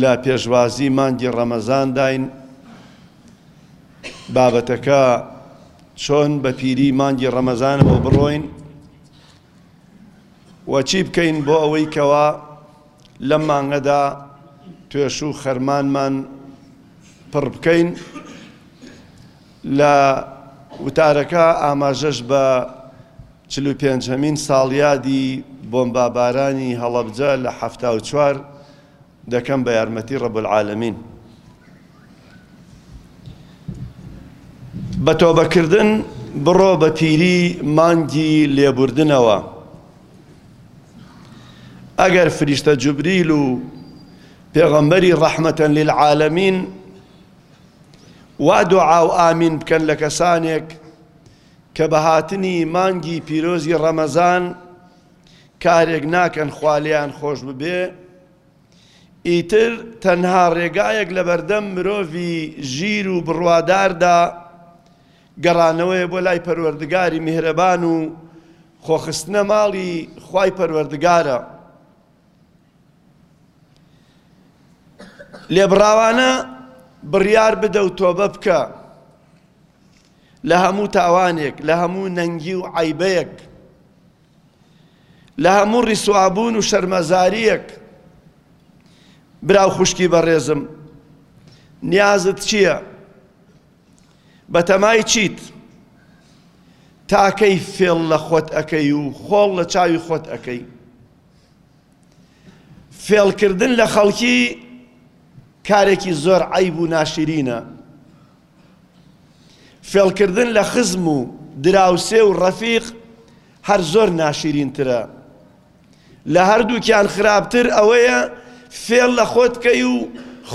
لە پێشوازی مانگی ڕەمەزانداین، بابەتەکە، چۆن بە پیریی مانگی ڕەمەزانەوە بڕۆین و چی بکەین بۆ ئەوەی کەوا لەم مانگەدا توێش و خەرمانمان پڕ بکەین. لە وتارەکە ئاماژەش بە چل و پێنجەمین ساڵیادی بۆمبابارانی هەڵەبجە لە حەفتا و چوار دەکەم بە یارمەتی رب العالمین بە تۆبە کردن بڕۆ بە پیری مانگی لێبوردنەوە ئەگەر فریشتە جوبریل و پێغەمبەری ڕەحمەتەن للعالمین وا دوعا و ئامین بکەن لە کەسانێک کە بە هاتنی مانگی پیرۆزی ڕەمەزان کارێک ناکەن خوا لێیان خۆش ببێ ئیتر تەنها ڕێگایەک لەبەردەم مرۆڤی ژیر و بڕواداردا گەڕانەوەیە بۆ لای پەروەردگاری میهرەبان و خۆخستنە ماڵی خوای پەروەردگارە لێبڕاوانە بڕیار بدە و تۆبە بکە لە هەموو تاوانێک لە هەموو نەنگی و عیبەیەک لە هەموو ڕیسوابوون و شەرمەزارییەک برا و خوشکی بەڕێزم نیازت چییە؟ بەتەمای چیت؟ تاکەی فێڵ لە خۆت ئەکەی و خۆڵ لە چاوی خۆت ئەکەی فێڵکردن لە خەڵکی کارێکی زۆر عیب و ناشرینە فێڵکردن لە خزم و دراوسێ و ڕەفیق هەر زۆر ناشیرینترە. لە هەردووکیان خراپتر ئەوەیە فێڵ لە خۆت بکەی و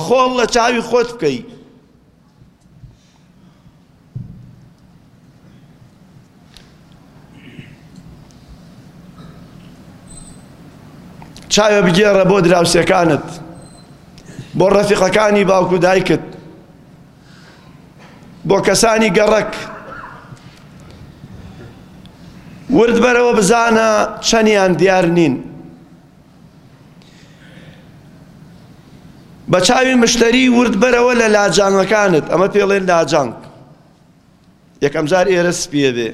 خۆڵ لە چاوی خۆت بکەی. چاوێ بگێڕە بۆ دراوسێکانت بۆ ڕەفیقەکانی باوک و دایکت بۆ کەسانی گەڕک ورد بەرەوە بزانە چەندیان دیار نین بە چاوی مشتری ورد بەرەوە لە لاجانەکانت ئەمە پێڵێن لاجانک یەکەم جار ئێرە سپیە بێ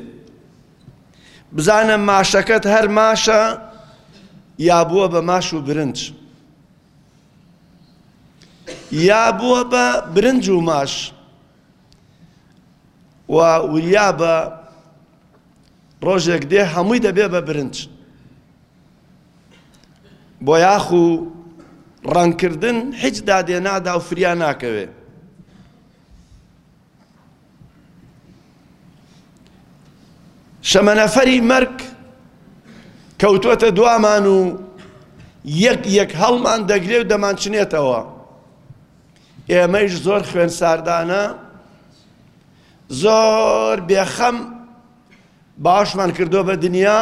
بزانە ماشەکەت هەر ماشە یا بووە بە ماش و برنج یا بووە بە برنج و ماش و وریا بە ڕۆژێک دێ هەمووی دەبێ بە برنج بۆ یاخ و ڕەنکردن هیچ دادێ نادا و فریا ناکەوێ شەمەنەفەری مەرگ کەوتوەتە دوامان و یەک یەک هەڵمان دەگرێ و دەمانچنێتەوە ئێمەیش زۆر خوێن ساردانە زۆر بێخەم باشمان کردو بە دنیا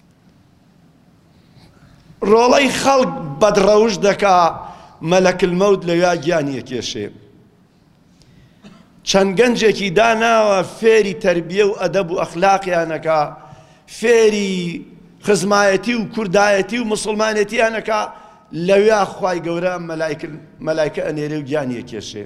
ڕۆڵەی خەڵک بەدڕەوشت دەکا مەلەکلمەوت لەویا گیانی ئەکێشێ. چەند گەنجێکی داناوە فێری تربیە و ئەدەب و ئەخلاقیانەکە فێری خزمایەتی و کوردایەتی و مسلمانەتیانەکە لەویا خی گەورە مەلایکە ئەنێرێ و گیانیە کێشێ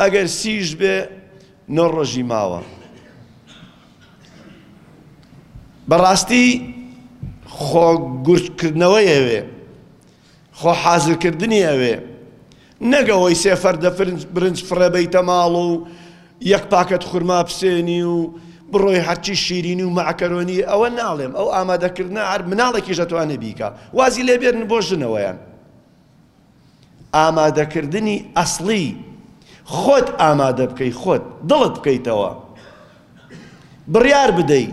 ئەگەر سیش بێ نۆ ڕۆژی ماوە. بەڕاستی خۆ گورج کردنەوەی ئەوێ خۆ حازر کردنی ئەوێ نەک ئەوەی سێ فەردە برنج فڕێ بەیتە ماڵ و یەک پاکەت خورما بسێنی و بڕۆی هەرچی شیرینی و مەعکەرۆنی ئەوە ناڵێم ئەو ئامادەکردنە هەر مناڵێکیش ئەتوانێ بیکا وازی لێبێرن بۆ ژنەوەیان ئامادەکردنی ئەسڵی خۆت ئامادە بکەی خۆت دڵت بکەیتەوە بڕیار بدەی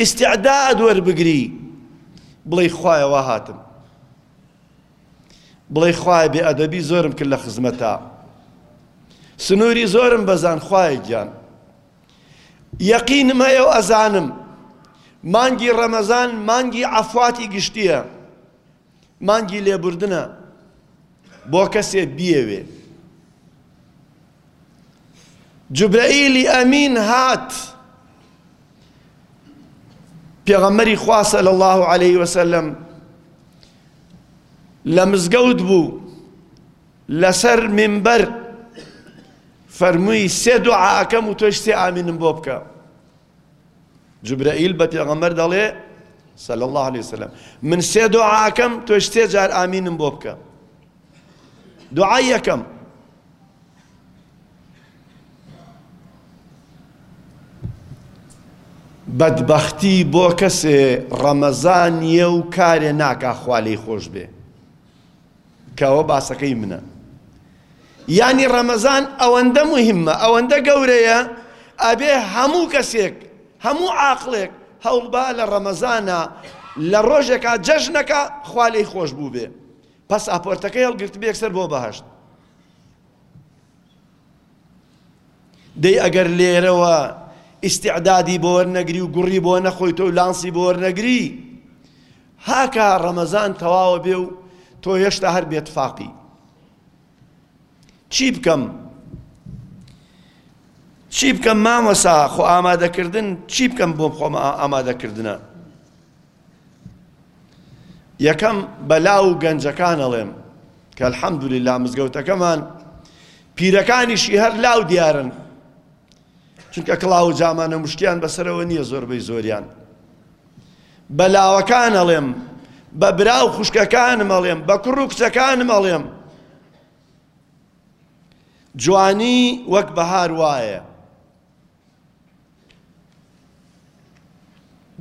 ئیسعداد وەربگری بڵێ خوایەوە هاتم بڵێ خوای بێ ئەدەبی زۆرم کرد لە خزمەتا سنووری زۆرم بەزان خوایە گیان یەقینم هەیە و ئەزانم مانگی ڕەمەزان مانگی عەفواتی گشتیە مانگی لێبوردنە بۆ کەسێ بیەوێ. جبرئیلی ئەمین هات پێغەمبەری خوا صلی الله علیه و سلم لە مزگەوت بوو لەسەر منبەر فەرمووی سێ دوعاکەم و تۆش سێ ئامینم بۆ بکە جوبرەئیل بە پێغەمبەر دەڵێ صلی الله علیه وسلم من سێ دۆعاکەم تۆش سێ جار ئامینم بۆ بکە دوعای یەکەم بەدبەختی بۆ کەسێ ڕەمەزانیە و کارێ ناکا خوا لێی خۆش بێ کەوە باسەکەی منە یانی ڕەمەزان ئەوەندە مهمە ئەوەندە گەورەیە ئەبێ هەموو کەسێک هەموو عاقلێک هەوڵبا لە ڕەمەزانە لە ڕۆژێکا جەژنەکە خوا لێی خۆش بوو بێ پەساپۆرتەکەی هەڵگرت بێکسەر بۆ بەهشت دەی ئەگەر لێرەوە ئیستیعدادی بۆ وەرنەگری و گوڕی بۆ نەخۆیتە و لانسی بۆ وەرنەگری هاکا ڕەمەزان تەواوە بێ و تۆ هێشتا هەر بێتفاقی چی بکەم چی بکەم مامەسا خۆ ئامادەکردن چی بکەم بۆم خۆم ئامادەکردە یەکەم بە لاو و گەنجەکان ئەڵێم کە الحەمدللە مزگەوتەکەمان پیرەکانیشی هەر لاو دیارن چونکە کڵاو و جامانە مشتیان بەسەرەوە نییە زۆربەی زۆریان بە لاوەکان ئەڵێم بە برا و خوشکەکانم ئەڵێم بە کوڕ و کچەکانم ئەڵێم جوانی وەک بەهار وایە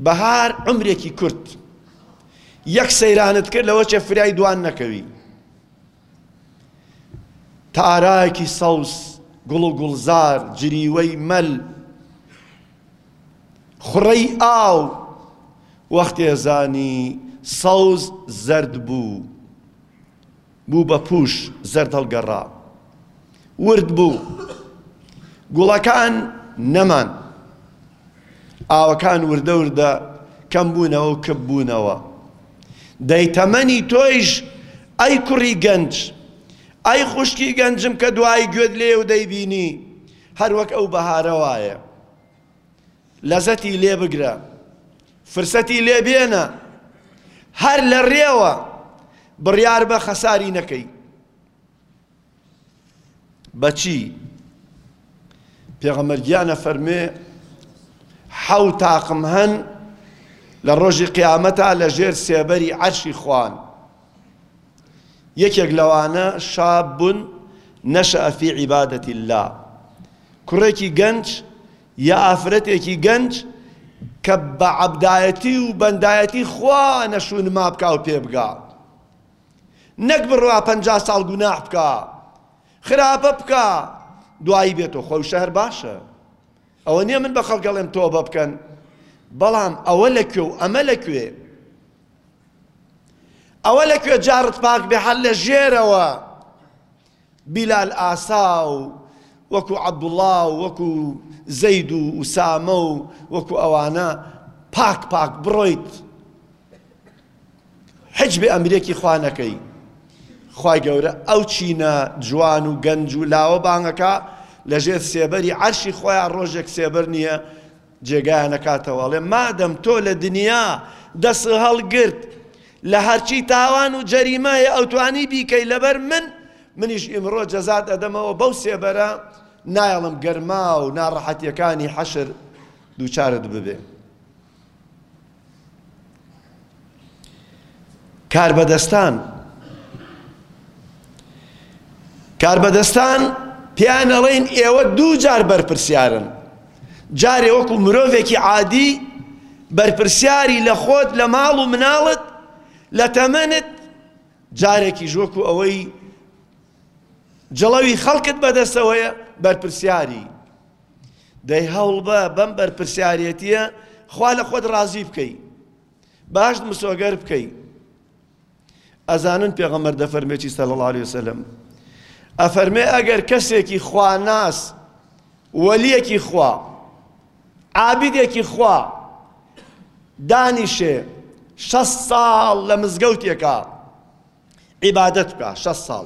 بەهار عومرێکی کورت یەک سەیرانت کرد لەوە چێ فریای دوان نەکەوی تارایەکی سەوز گوڵ و گوڵزار جریوەی مەل خوڕەی ئاو وەختێ زانی سەوز زەرد بوو بوو بە پووش، زەرد هەڵگەڕا. ورد بوو. گوڵەکان نەمان. ئاوەکان وردە وردە کەم بوونەوە و کپ بوونەوە. دەی تەمەنی تۆیش ئەی کوڕی گەنج، ئەی خوشکی گەنجم کە دوایی گوێت لێیە و دەیبینی، هەر وەک ئەو بەهارە وایە. لەزەتی لێ بگرە فرسەتی لێ بێنە هەر لە ڕێوە بڕیار بە خەساری نەکەی بەچی پێغەمبەر گیانە فەرمێ حەو تاقم هەن لە ڕۆژی قیامەتا لە ژێر سێبەری عەرشی خوان یەکێک لەوانە شاب بوون نەشە فی عیبادەتی الله کوڕێکی گەنج یە ئافرەتێکی گەنج کە بە عەبدایەتی و بەندایەتی خوا نەشو نما بکا و پێ بگا نەک بڕوا پەنجا ساڵ گوناح بکا خراپە بکا دوایی بێتەوە خۆ وشە هەر باشە ئەوە نییە من بە خەڵک ئەڵێم تۆبە بکەن بەڵام ئەوە لە کوێ و ئەمە لە کوێ ئەوە لە کوێ جاڕت پاک بێ هەر لە ژێرەوە بیلال ئاسا و وەکو عەبدوڵا و وەکو زەید و ئوسامە و وەکو ئەوانە پاک پاک بڕۆیت حج بێ ئەمرێکی خوا نەکەی خوای گەورە ئەو چینە جوان و گەنج و لاوە بانگەکە لەژێر سێبەری عەرشی خۆیان ڕۆژێک سێبەر نییە جێگایان نەکاتەوە ئەڵێ مادەم تۆ لە دنیا دەست هەڵگرت لە هەرچی تاوان و جەریمەیە ئەوتوانی بیکەی لەبەر من منیش ئیمڕۆ جەزات ئەدەمەوە بەو سێبەرە نایڵم گەرما و ناڕەحەتیەکانی حەشر دووچارت ببێ کاربەدەستان کاربەدەستان پێیان ئەڵێن ئێوە دوو جار بەرپرسیارن جارێ وەکو مرۆڤێکی عادی بەرپرسیاری لە خۆت لە ماڵ و مناڵت لە تەمەنت جارێکیش وەکو ئەوەی جڵەوی خەڵکت بەدەستەوەیە بەرپرسیاری دەی هەوڵبە بەم بەرپرسیارێتیە خوا لە خۆت ڕازی بکەی باشت مسۆگەر بکەی ئەزانن پێغەمەر دەفەرمێکی سەل الله عليه وسلم ئەفەرمێ ئەگەر کەسێکی خواناس وەلیەکی خوا عابدێکی خوا دانیشێ شەست ساڵ لە مزگەوتێکە عیبادەت بکە شەست ساڵ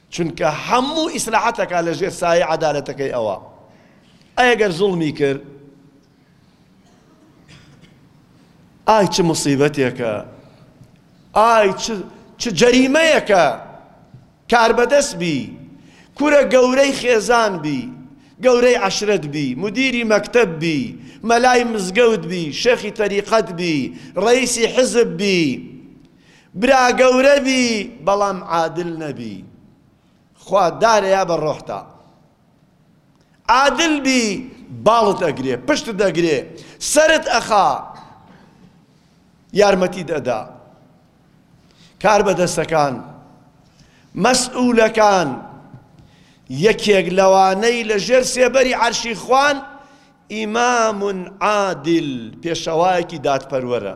چونکە هەموو ئیسلاحاتەکە لە ژێر سایەی عەدالەتەکەی ئەوە ئەی گەر زوڵمی کرد ئای چ مصیبەتێکە ئای چ جەریمەیەکە کاربەدەست بی کورە گەورەی خێزان بی گەورەی عشرەت بی مدیری مەکتب بی مەلای مزگەوت بی شەخی تەریقەت بی ڕئیسی حزب بی برا گەورە بی بەڵام عادل نەبی خوا دارەیا بە ڕۆحتا عادل بی باڵت ئەگرێ پشتت ئەگرێ سەرت ئەخا یارمەتیت ئەدا کار بەدەستەکان مەسئولەکان یەکێک لەوانەی لە ژێر سێبەری عەرشی خوان ئیمام عادل پێشەوایەکی دادپەروەرە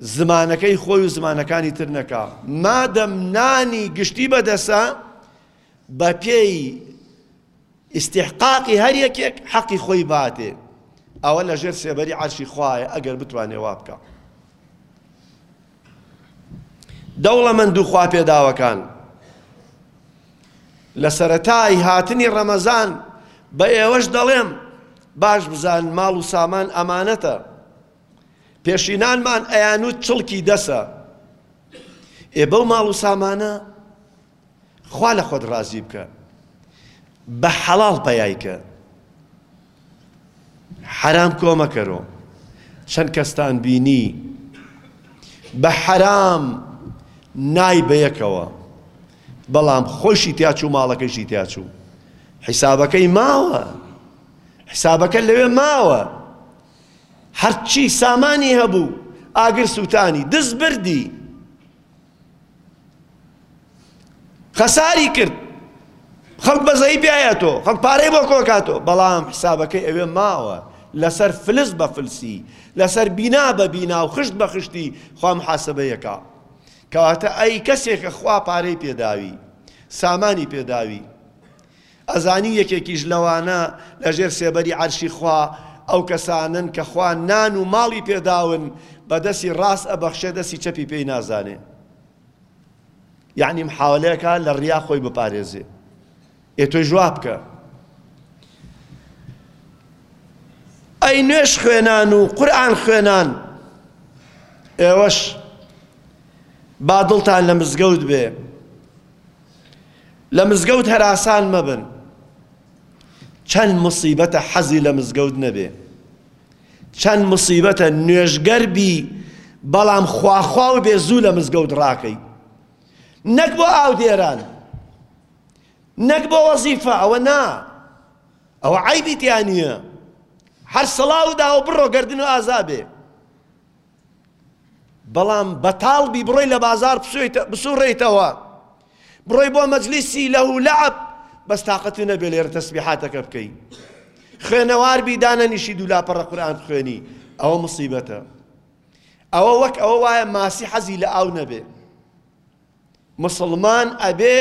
زمانەکەی خۆی و زمانەکانی تر نەکا مادەم نانی گشتی بەدەسە بە پێی ئیسیحقاقی هەر یەکێک حەقی خۆی باتێ ئەوە لە ژێر سێبەری عەرشی خوایە ئەگەر بتوانێ وا بکە دەوڵەمەند و خواپێداوەکان لە سەرەتای هاتنی ڕەمەزان بە ئێوەش دەڵێم باش بزان ماڵ و سامان ئەمانەتە پێشینانمان ئەیانوت چڵکی دەسە ئێ بەو ماڵ و سامانە خوا لە خۆت ڕازی بکە بە حەڵاڵ پەیایکە حەرام کۆمەکەرۆ چەند کەستان بینی بە حەرام نای بەیەکەوە بەڵام خۆشی تیاچوو ماڵەکەشی تیاچوو حیسابەکەی ماوە حیسابەکە لەوێ ماوە هەرچی سامانی هەبوو ئاگر سووتانی، دز بردی، خەساری کرد، خەڵک بەزەیی پێایەتۆ، خەڵک پارەی بۆ کۆکاتۆ، بەڵام حسابەکەی ئەوێ ماوە لەسەر فلس بە فلسی، لەسەر بینا بە بینا و خشت بە خشتی خوا محاسبەیەکا. کەواتە ئەی کەسێک کە خوا پارەی پێداوی، سامانی پێداوی، ئەزانی یەکێکیش لەوانە لە ژێر سێبەری عەرشی خوا ئەو کەسانەن کە خوا نان و ماڵی پێ داون بە دەسی ڕاست ئەبەخشێ دەسی چەپی پێی نازانێ یەعنی محاولە ئەکا لە ڕیا خۆی بپارێزێ ئێ تۆیش وا بکە ئەی نوێش خوێنان و قورئان خوێنان ئێوەش با دڵتان لە مزگەوت بێ لە مزگەوت هەراسان مەبن چەند مصیبەتە حەزی لە مزگەوت نەبێ چەند مصیبەتە نوێژگەر بی بەڵام خواخوا و بێ زوو لە مزگەوت ڕاکەی نەک بۆ ئاودێران نەک بۆ وەزیفە ئەوە نا ئەوە عیبی تیا نییە هەر سەڵاو داوە بڕۆ گردن و ئازابێ بەڵام بەتاڵ بی بڕۆی لە بازار بسوڕێیتەوە بڕۆی بۆ مەجلیسی لە و لەعب بەس تااقەتی نەبێ لێرە تەسبیحاتەکە بکەی خوێنەوار بی دانەنیشی دوولاپەڕە قورآن بخوێنی ئەوە مصیبەتە ئەوە وەک ئەوە وایە ماسی حەزی لە ئاو نەبێ موسڵمان ئەبێ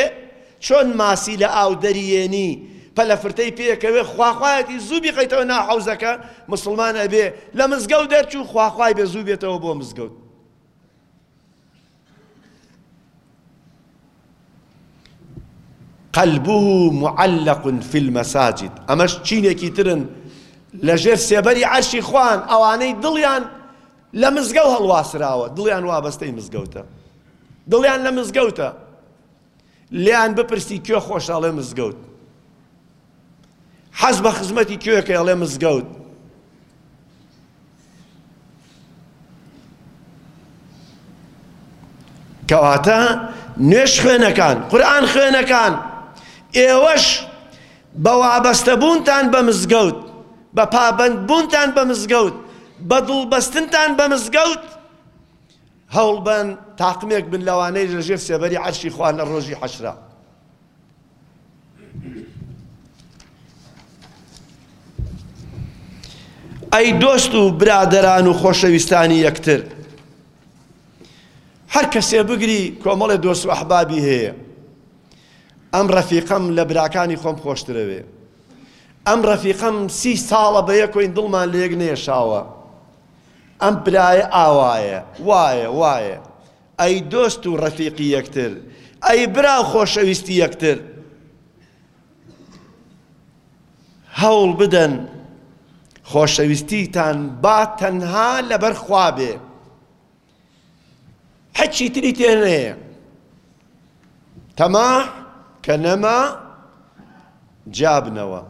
چۆن ماسی لە ئاو دەریێنی پەلەفرتەی پێکەوێ خواخوایەتی زوو بیقەیتەوە نا حەوزەکە مسلمان ئەبێ لە مزگەوت دەرچوو خواخوای بێ زوو بێتەوە بۆ مزگەوت قلبه معلق في المساجد ئەمەش چینێکی ترن لەژێر سێبەری عەرشی خوان ئەوانەی دڵیان لە مزگەو هەڵواسراوە دڵیان وابەستەی مزگەوتە دڵیان لە مزگەوتە لێیان بپرسی کوێ خۆشەڵێ مزگەوت حەز بە خزمەتی کوێکە ئەڵێ مزگەوت کەواتە نوێش خوێنەکان قورآن خوێنەکان ئێوەش بە وابەستەبوونتان بە مزگەوت، بە پابەندبوونتان بە مزگەوت، بە دڵبەستنتان بە مزگەوت هەوڵبەن تاقمێک بن لەوانەی لە ژێر سێبەری عەرشی خوا لە ڕۆژی حەشرا. ئەی دۆست و برادەران و خۆشەویستانی یەکتر هەر کەسێ بگری کۆمەڵێ دۆست و ئەحبابی هەیە ئەم ڕەفیقەم لە براکانی خۆم خۆشترەوێ ئەم ڕەفیقەم سی ساڵە بە یەکۆین دڵمان لە یەک نێشاوە ئەم برایە ئاوایە وایە وایە ئەی دۆست و ڕەفیقی یەکتر ئەی برا و خۆشەویستی یەکتر هەوڵ بدەن خۆشەویستیتان با تەنها لەبەر خوا بێ هەچی تری تێ نەیە تەما کە نەما جابنەوە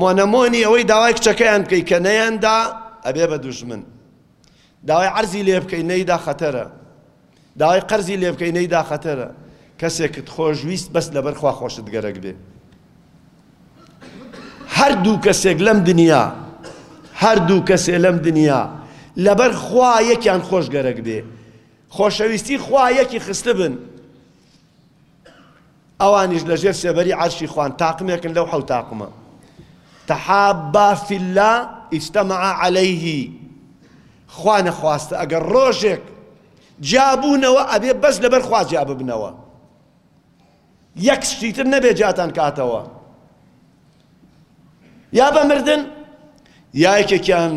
مۆنەمۆنی ئەوەی داوای کچەکەیان بکەی کە نەیاندا ئەبێ بە دوژمن داوای عەرزی لێ بکەی نەیدا خەتەرە داوای قەرزی لێ بکەی نەیدا خەتەرە کەسێکت خۆش ویست بەس لەبەر خوا خۆشت گەرەک بێ هەردوو کەسێک لەم دنیا هەردوو کەسێ لەم دنیا لەبەر خوا یەکیان خۆش گەرەک بێ خۆشەویستی خوا یەکی خستبن ئەوانیش لە ژێر سێبەری عەرشی خوان تاقمێکن لەو حەوت تاقمە تحابا فی اللە اجتمعا علیه خوا نەخواستە ئەگەر ڕۆژێک جیابوونەوە ئەبێ بەس لەبەر خوا جیا ببنەوە یەک شتی تر نەبێ جیاتان کاتەوە یا بە مردن یا یەکێکیان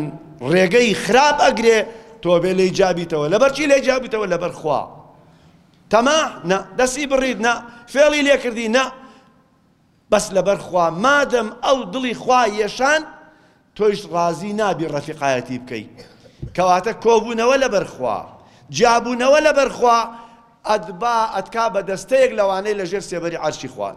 ڕێگەی خراپ ئەگرێ تۆ بێ لێی جابیتەوە لەبەرچی لێی جابیتەوە لەبەر خوا تەماع نا دەستی بڕیت نا فێڵی لێ کردی نا بەس لەبەر خوا مادەم ئەو دڵی خوا یەشان تۆیش ڕازی نابی ڕەفیقایەتی بکەی کەواتە کۆبوونەوە لەبەر خوا جیابوونەوە لەبەر خوا ئەدبا ئەتکا بە دەستەیەک لەوانەی لەژێر سێبەری عەرشی خوان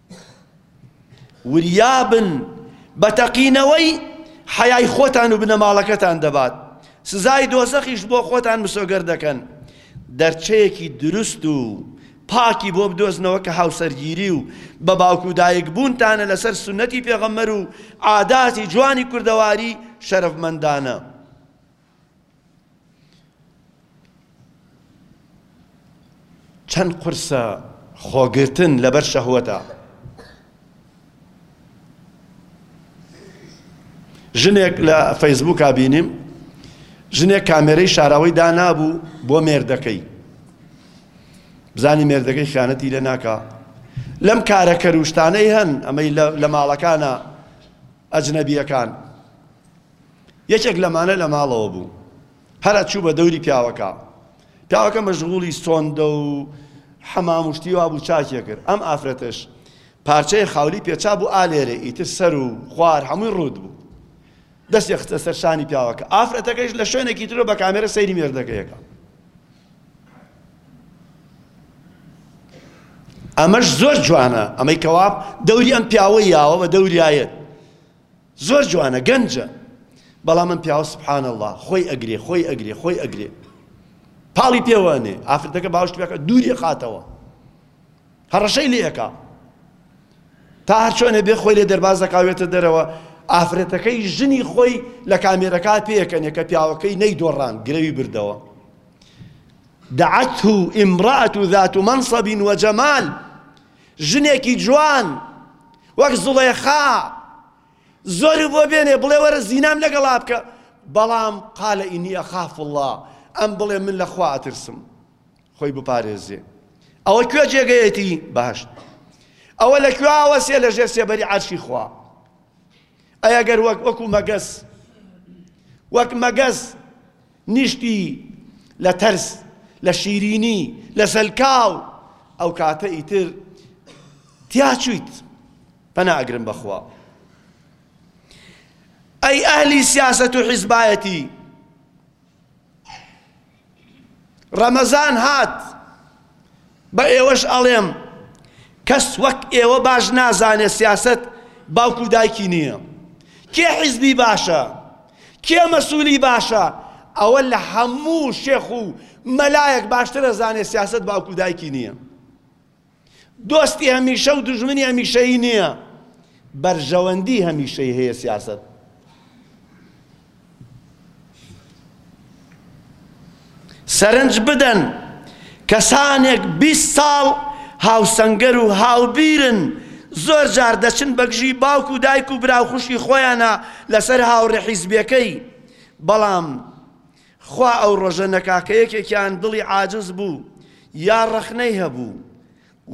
وریابن بە تەقینەوەی حەیای خۆتان و بنەماڵەکەتان دەبات سزای دۆزەخیش بۆ خۆتان مسۆگەر دەکەن دەرچەیەکی دروست و پاکی بۆ بدۆزنەوە کە هاوسەرگیری و بە باوک و دایک بوونتانە لەسەر سنەتی پێغەمەر و عاداتی جوانی کوردەواری شەرەفمەندانە چەند قورسە خۆگرتن لەبەر شەهوەتە ژنێک لە فەیسبووکا بینیم ژنێک کامێرەی شاراوەی دانابوو بۆ مێردەکەی بزانی مێردەکەی خیانەتی لە ناکا لەم کارە کەروشتانەی هەن ئەمەی لە ماڵەکانە ئەجنەبیەکان یەکێک لەمانە لە ماڵەوە بوو. هەر ئەچوو بە دەوری پیاوەکە. پیاوەکە مەشغوڵی سۆندە و حەمام و شتی وا بوو چاکی کرد. ئەم ئافرەتەش پارچەیە خاولی پێچا بوو ئا لێرەی ئیتر سەر و خوار هەمووی ڕووت بوو. دەستی خستە سەر شانی پیاوەکە. ئافرەتەکەیش لە شوێنێکی ترەوە بە کامێرە سەیری مێردەکەی ئەکا. ئەمەش زۆر جوانە ئەمەی کەواب دەوری ئەم پیاوە یاوە بە دەوریایەت زۆر جوانە گەنجە بەڵام ئەم پیاوە سبحان اللە خۆی ئەگرێ خۆی ئەگرێ خۆی ئەگرێ پاڵی پێوە ئەنێ ئافرەتەکە باوشت پێکە دووری ئەخاتەوە هەڕەشەی لێ ئەکا تا هەر چۆنێ بێ خۆی لێ دەرباز دەکاوێتە دەرەوە ئافرەتەکەی ژنی خۆی لە کامێرەکە پێکەنێ کە پیاوەکەی نەیدۆڕان گرەوی بردەوە دعته امرأة ذات منصب وجمال ژنێکی جوان وەک زوڵێخا زۆرت بۆ بێنێ بڵێ وەرە زینام لەگەڵا بکە بەڵام قالە ئینی ئەخاف اللە ئەم بڵێ من لە خوا ئەترسم خۆی بپارێزێ ئەوە کوێ جێگەیەتی بەهەشت ئەوە لە کوێ ئاوەسێ لە ژێر سێبەری عەرشی خوا ئەگەر وەک وەکو مەگەس وەک مەگەس نیشتی لە تەرس، لە شیرینی، لە زەلکاو، ئەو کاتە ئیتر تیاچوویت، پەنا ئەگرم بە خوا. ئەی ئەهلی سیاسەت و حیزبایەتی، ڕەمەزان هات، بە ئێوەش ئەڵێم کەس وەک ئێوە باش نازانێ سیاسەت باوک و دایکی نییە کێ حیزبی باشە کێ مەسوولی باشە ئەوە لە هەموو شێخ و مەلایەک باشتر ئەزانێ سیاسەت باوک و دایکی نییە دۆستی هەمیشە و دژمنی هەمیشەیی نییە بەرژەوەندی هەمیشەی هەیە سیاسەت سەرنج بدەن کەسانێک بیست ساڵ هاوسەنگەر و هاوبیرن زۆر جار دەچن بەگژی باوک و دایک و برا و خوشکی خۆیانە لەسەر هاوڕێ حیزبیەکەی بەڵام خوا ئەو ڕۆژە نەکاکە یەکێکیان دڵی عاجز بوو یا ڕەخنەی هەبوو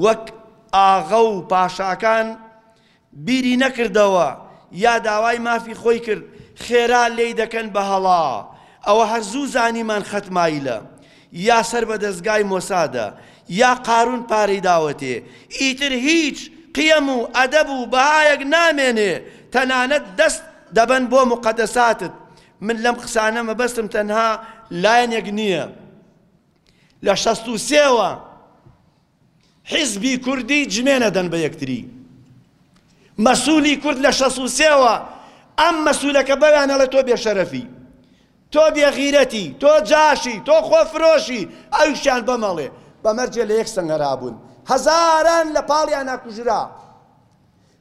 وەک ئاغە و پاشاکان بیری نەکردەوە یا داوای مافی خۆی کرد خێرا لێی دەکەن بە هەڵا ئەوە هەر زوو زانیمان خەتمایلە یا سەر بە دەزگای مۆسادە یا قارون پارەی داوەتێ ئیتر هیچ قیەم و ئەدەب و بەهایەک نامێنێ تەنانەت دەست دەبەن بۆ موقەدەساتت من لەم قسانە مەبەستم تەنها لایەنێک نییە لە شەست و سێوە حیزبی کوردی جنێنەدەن بە یەکتری مەسولی کورد لە شەست و سێوە ئەم مەسولەکە بەویان ئەڵێ تۆ بێشەرەفی تۆ بێغیرەتی تۆ جاشی تۆ خۆفرۆشی ئەوشیان بەمەڵێ بەمەرجێ لە یەک سەنگەرابوون هەزاران لە پاڵیانا کوژرا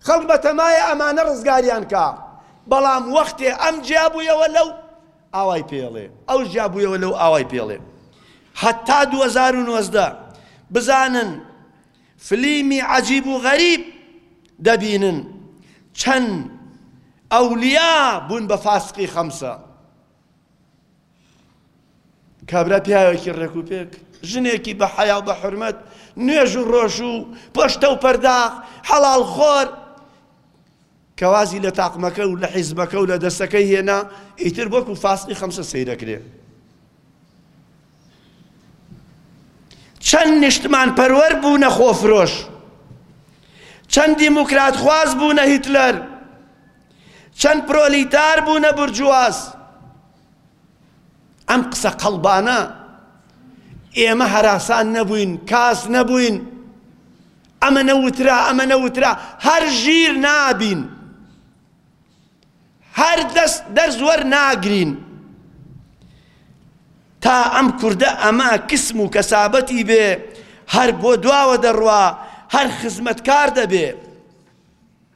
خەڵک بەتەمایە ئەمانە ڕزگاریان کا، بەڵام وەختێ ئەم جیابوویەوە لەو ئاوای پێڵێ، ئەوش جیابوویەوە لەو ئاوای پێڵێ. هەتا دوو هەزار و نۆزدە بزانن فلیمی عەجیب و غەریب دەبینن، چەند ئەولیا بوون بە فاسقی خەمسە. کابرا پیاوێکی ڕێکوپێک ژنێکی بە حەیا و بە حرمەت نوێژ و ڕۆژ و پۆشتە و پەرداخ حەڵال خۆر کەوازی لە تاقمەکە و لە حیزبەکە و لە دەستەکەی هێنا ئیتر وەکو فاسقی خەمسە سەیرەکرێ چەند نیشتمان پەروەر بوونە خۆفرۆش چەند دیموکرات خواز بوونە هیتلەر چەند پرۆلیتار بوونە بورجواز. ئەم قسە قەڵبانە ئێمە هەراسان نەبووین، کاس نەبووین، ئەمە نەوترا، ئەمە نەوترا، هەر ژیر نابین، هەر دەست دەرز وەرناگرین، تا ئەم کوردە ئەمە کسم و کەسابەتی بێ، هەر بۆ دواوە دەڕوا، هەر خزمەتکار دەبێ.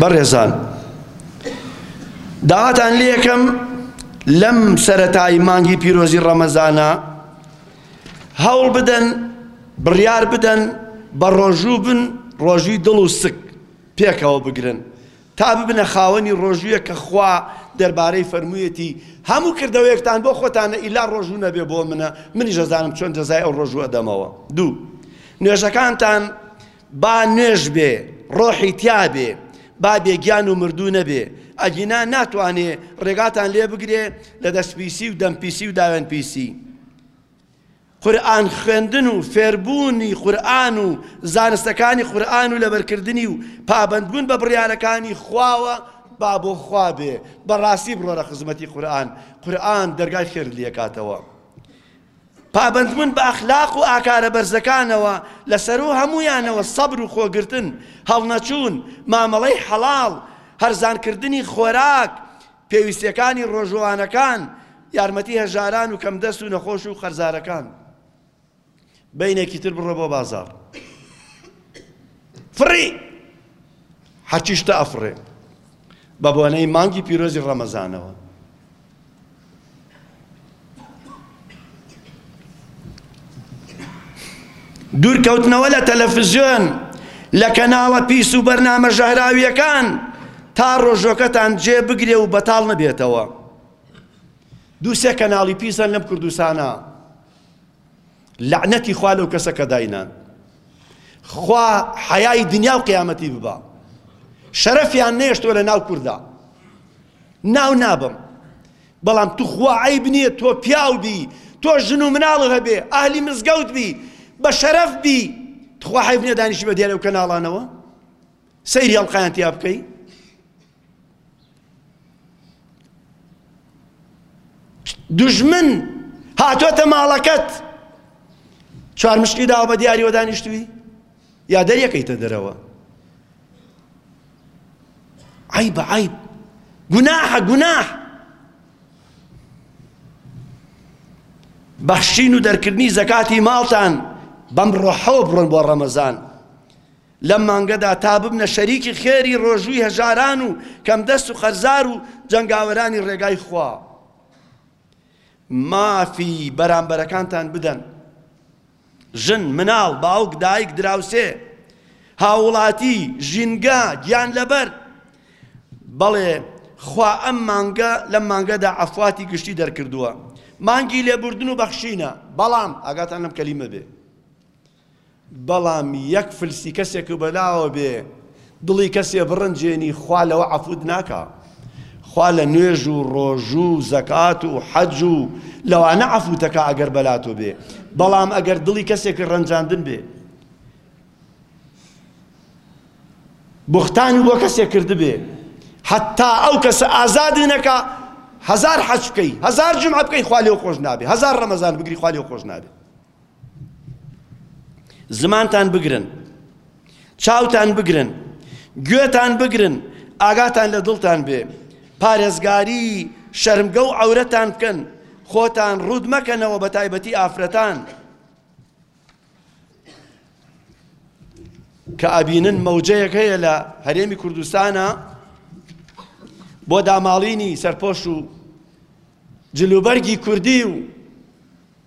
بەڕێزان داواتان لێ یەکەم لەم سەرەتایی مانگی پیرۆزی ڕەمەزانە هەوڵ بدەن بڕیار بدەن بە ڕۆژوو بن ڕۆژووی دڵ و سک پێکەوە بگرن تا ببنە خاوەنی ڕۆژوویەک کە خوا دەربارەی فەرموویەتی، هەموو کردەوەیەکتان بۆ خۆتانە ئیلا ڕۆژوو نەبێ بۆ منە، منیش ئەزانم چۆن جەزای ئەو ڕۆژووە دەمەوە. دوو، نوێژەکانتان با نوێژ بێ ڕۆحی تیا بێ، با بێ گیان و مردوو نەبێ، ئەگینا ناتوانێ ڕێگاتان لێ بگرێ لە دەست پیسی و دەم پیسی و داوێن پیسی. قورئان خوێندن و فێربوونی قورئان و زانستەکانی قورئان و لەبەرکردنی و پابەندبوون بە بڕیارەکانی خواوە با بۆ خوا بێ، بەڕاستی بڕۆرە خزمەتی قورئان، قورئان دەرگای خێرت لێکاتەوە. پابەندبوون بە ئەخلاق و ئاکارە بەرزەکانەوە لە سەروو هەموویانەوە سەبر و خۆگرتن، هەڵنەچوون، مامەڵەی حەڵاڵ، هەرزانکردنی خۆراک، پێویستیەکانی ڕۆژووانەکان، یارمەتی هەژاران و کەم دەست و نەخۆش و قەرزارەکان. بەینێکی تر بڕۆ بۆ بازاڕ فڕی هەرچی شتە ئەفڕێ بە بۆنەی مانگی پیرۆزی ڕەمەزانەوە. دوورکەوتنەوە لە تەلەفزیۆن لە کەناڵە پیس و بەرنامە ژەهراویەکان تا ڕۆژۆکەتان جێ بگرێ و بەتاڵ نەبێتەوە دووسێ کەناڵی پیسەن لەم کوردستانە لەعنەتی خوا لەو کەسە کە داینان خوا حەیای دنیا و قیامەتی ببا شەرەفیان نێشتوە لە ناو کووردا ناو نابم بەڵام تو خوا عیب نییە تۆ پیاو بی تۆ ژن و مناڵت هەبێ ئاهلی مزگەوت بی بە شەرەف بی تخوا حیف نییە دانیشی بە دیارە و کەناڵانەوە سەیری هەڵقیان تیا بکەی دوژمن هاتۆتە ماڵەکەت چوار مشکی داوە بە دیاری وە دانیشتوی یا دەریەکەیتە دەرەوە عیب عیب گوناحە گوناح بەخشین و دەرکردنی زەکاتی ماڵتان بەم ڕۆحەوە بڕۆن بۆ ڕەمەزان لەم مانگەدا تا ببنە شەریکی خێری ڕۆژووی هەژاران و کەمدەست و قەرزار و جەنگاوەرانی ڕێگای خوا مافی بەرامبەرەکانتان بدەن ژن مناڵ باوک دایک دراوسێ هاوڵاتی ژینگە گیان لەبەر بەڵێ خوا ئەم مانگە لەم مانگەدا ئەفواتی گشتی دەرکردووە مانگی لێبوردن و بەخشینە بەڵام ئاگاتان لەم کەلیمە بێ بەڵام یەک فلسی کەسێک بەلاوە بێ دڵی کەسێ بڕنجێنی خوا لەوە عەفوت ناکا خوا لە نوێژ و ڕۆژو و زەکات و حەج و لەوانە عەفوتەکە ئەگەر بەلاتۆ بێ بەڵام ئەگەر دڵی کەسێک ڕەنجاندن بێ بختانی بۆ کەسێک کردبێ حتا ئەو کەسە ئازادی نەکە هزار حەج بکەی هزار جمع بکەی خوا لێو خۆش نابێ هزار ڕەمەزان بگری خوا لێو خۆش نابێ زمانتان بگرن چاوتان بگرن گوێتان بگرن ئاگاتان لە دڵتان بێ پارێزگاری شەرمگە و عورەتان بکەن خۆتان ڕوود مەکەنەوە بە تایبەتی ئافرەتان کە ئەبینن مەوجەیەک هەیە لە هەرێمی کوردستانە بۆ داماڵینی سەرپۆش و جلوبەرگی کوردی و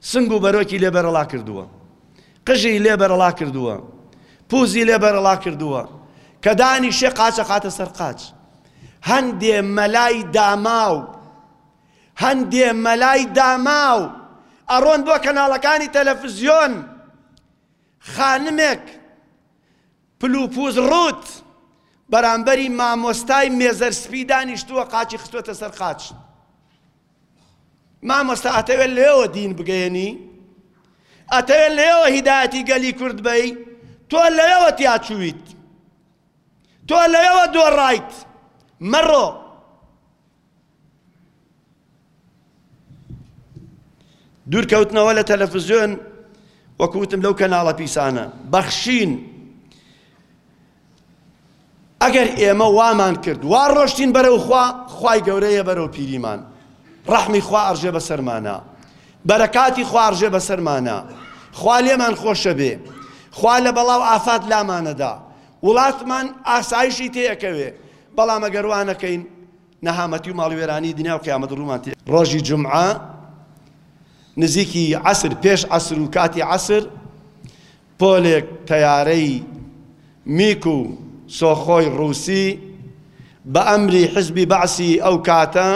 سنگ و بەرۆکی لێ بەرەڵا کردووە، قژی لێ بەرەڵا کردووە، پووزی لێ بەرەڵا کردووە، کە دانیشێ قاچ ئەخاتە سەر قاچ. هەندێ مەلای داماو، هەندێ مەلای داماو ئەڕۆن بۆ کەناڵەکانی تەلەفزیۆن، خانمێک پل و پووز ڕووت بەرامبەری مامۆستای مێزەر سپی دانیشتووە قاچی خستووەتە سەر قاچ. مامۆستا ئەتەوێت لێوە دین بگەیەنی ئەتەوێت لێوە هیدایەتی گەلی کورد بەی تۆ لەوێوە تیاچوویت تۆ لەوێوە دۆڕایت مەڕۆ دوورکەوتنەوە لە تەلەفزیۆن وەکوتم لەو کەناڵە پیسانە بەخشین ئەگەر ئێمە وامان کرد وا ڕۆشتین بەرەو خوا خوای گەورەیە بەرەو پیریمان ڕەحمی خوا ئەڕژێ بەسەرمانە بەرەکاتی خوا ئەڕژێ بەسەرمانە خوا لێمان خۆشە بێ خوا لە بەڵاو ئافات لامانەدا وڵاتمان ئاسایشی تێەکەوێ بەڵام ئەگەروانەکەین نەهامەتی و ماڵوێرانی دنیا و قیامەت ڕوومان تێ ڕۆژی جمعە نزیکی عسر پێش عسر و کاتی عسر پۆلێک تەیارەی میگ و سۆخۆی ڕووسی بە ئەمری حزبی بەعسی ئەو کاتە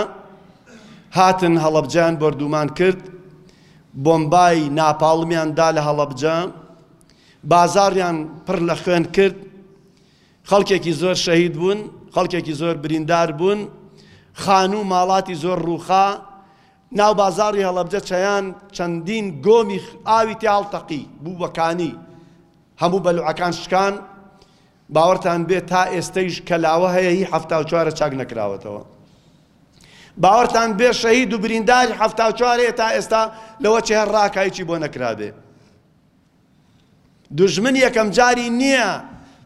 هاتن هەڵەبجەیان بۆردوومان کرد، بۆمبای ناپاڵمیان دا لە هەڵەبجە، بازاڕیان پڕ لە خوێن کرد، خەڵکێکی زۆر شەهید بوون، خەڵکێکی زۆر بریندار بوون، خانوو ماڵاتی زۆر ڕووخا، ناوبازاڕی هەڵەبجە چەیان چەندین گۆمی ئاوی تێ هەڵتەقی بوو بە کانی، هەموو بەلوعەکان شکان، باوەرتان بێت تا ئێستەیش کە لاوە هەیە هی حەفتا و چوارە چاک نەکراوەتەوە. باوەرتان بێت شەهید و برینداری حەفتا و چوارەیە تا ئێستا لەوە چهر ڕاکایکی بۆ نەکرابێت. دوژمن یەکەم جاری نییە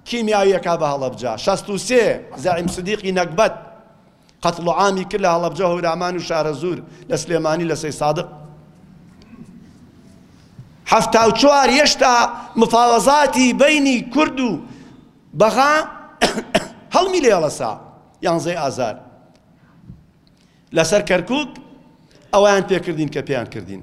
کیمیاویەکا بە هەڵەبجە شەست و سێ زەعیم سدیقی نەگبەت قەتڵ و عامی کرد لە هەڵەبجە هەورامان و شارەزوور لە سلێمانی لە سەی سادق حەفتا و چوار یەشتا مفاوەزاتی بینی کورد و بەغا هەڵمی لێڵەسا یانزەی ئازار لەسەر کەرکک ئەویان پێکردین کە پێیان کردین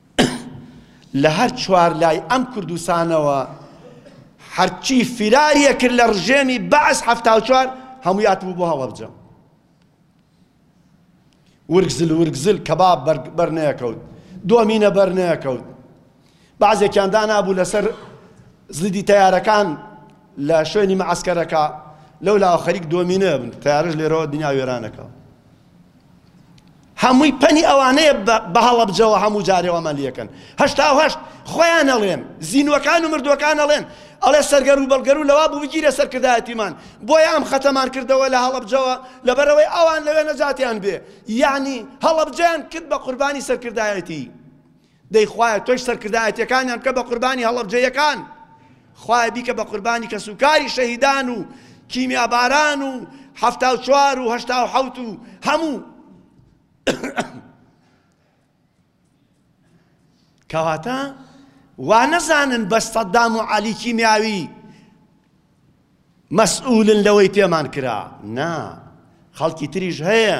لە هەر چوار لای ئەم کوردستانەوە هەرچی فیراری ئەکرد لە ڕژێمی بەعس حەفتا و چوار هەمووی هاتبوو بۆ هەڵەبجە ورگزل ورگزل کەباب بەرنەکەوت دۆمینە بەرنەکەوت بەعزێکیان دانابوو لەسەر زیدی تەیارەکان لە شوێنی مەعسکەرەکە لەو لاوە خەریک دۆمینە بن تارش لێرەوە دنیا وێرانەکە هەمووی پەنی ئەوانەیە بە هەڵەبجەوە هەموو جارێ وامان لەکەن هەشتا و هەشت خۆیان ئەڵێن زینوەکان و مردووەکان ئەڵێن ئەڵێ سەرگەر و بەڵگەر و لەوا بوو بگیرە سەرکردایەتیمان بۆیە ئەم خەتەمان کردەوە لە هەڵەبجەوە لەبەرەوەی ئەوان لەوێ نەجاتیان بێ یعنی هەڵەبجەیان کرد بە قوربانی سەرکردایەتی دەی خوایە تۆش سەرکردایەتیەکانیان بکە بە قوربانی هەڵەبجەیەکان خوایە بیکە بە قوربانی کەسوکاری شەهیدان و کیمیاباران و حەفتا و چوار و هەشتا و حەوت و هەموو کەواتە وا نەزانن بە سەدام و عەلی کیمیاوی مەسئولن لەوەی پێمان کرا نا خەڵکی تریش هەیە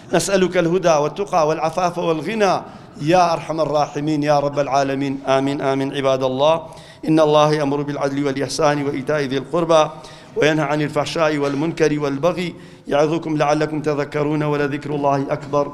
نسألك الهدى والتقى والعفاف والغنى يا أرحم الراحمين يا رب العالمين آمين آمين عباد الله إن الله يأمر بالعدل والإحسان وإيتاء ذي القربى وينهى عن الفحشاء والمنكر والبغي يعظكم لعلكم تذكرون ولذكر الله أكبر